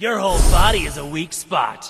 Your whole body is a weak spot.